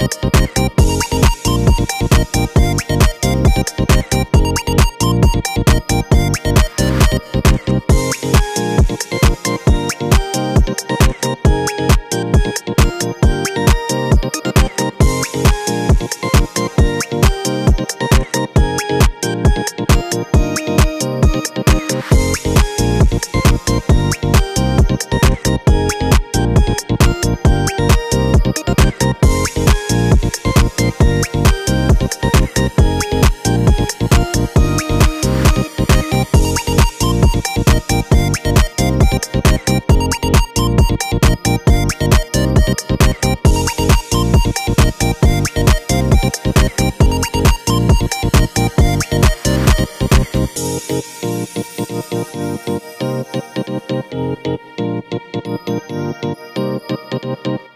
ایک تو بہت نم نام بتانا نام بت نمنا بنا بتا نام